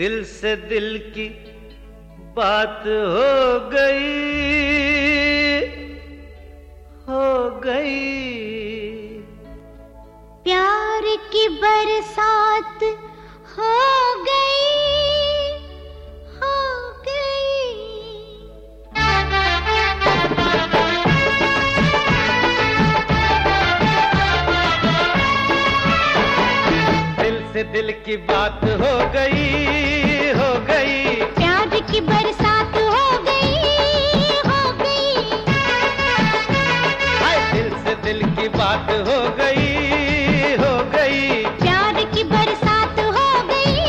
से दिल की बात हो गई हो गई। प्यार की बरसात हो गई। दिल की बात हो गई हो गई। प्यार की बरसात हो गई हो गई। हाय दिल से दिल की बात हो गई हो गई। प्यार की बरसात हो गई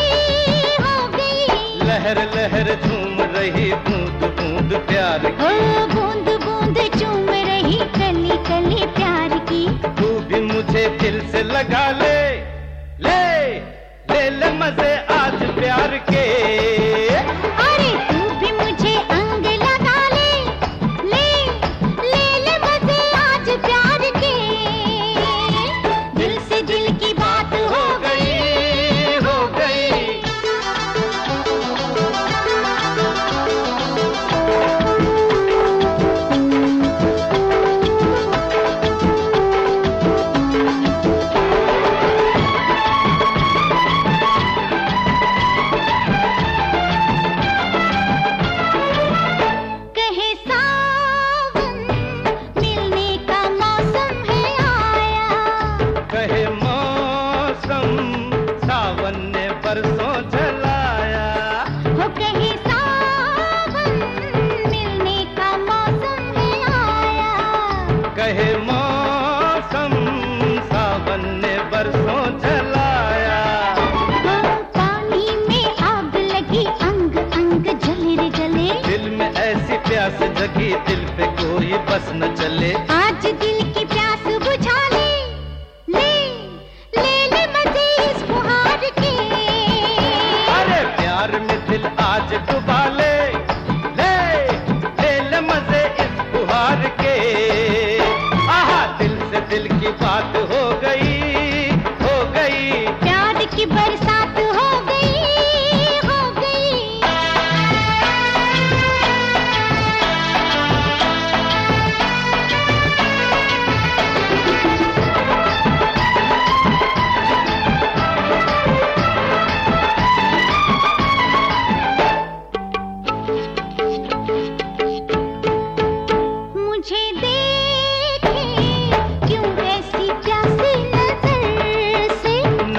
हो गई। लहर लहर झूम रही बूंद बूंद प्यार की। बूंद बूंद चूम रही कली कली प्यार की। तू भी मुझे दिल से लगा ले। ले ले ले मज़े आज प्यार के। दिल की बात हो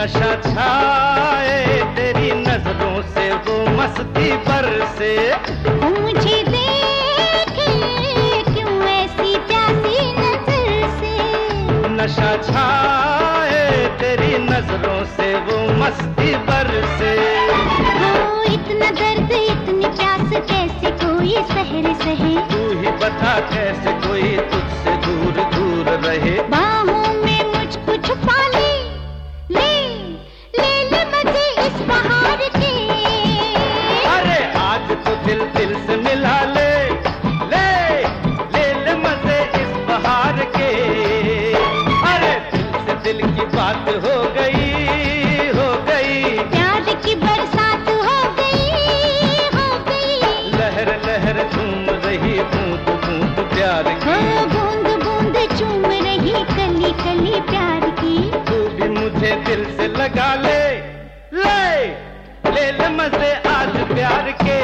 नशा छाए तेरी नज़रों से वो मस्ती पर से मुझे देखे क्यों ऐसी प्यासी नज़र से? नशा छाए तेरी नज़रों से वो मस्ती पर से इतना दर्द इतनी प्यास कैसे कोई सहर सहे? तू ही बता कैसे कोई तुझसे दूर दूर रहे दिल की बात हो गई हो गई। प्यार की बरसात हो गई हो गई। लहर लहर झूम रही बूंद बूंद प्यार हो की बूंद बूंद चूम रही कली कली प्यार की। तू भी मुझे दिल से लगा ले ले ले ले मज़े आज प्यार के।